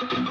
Thank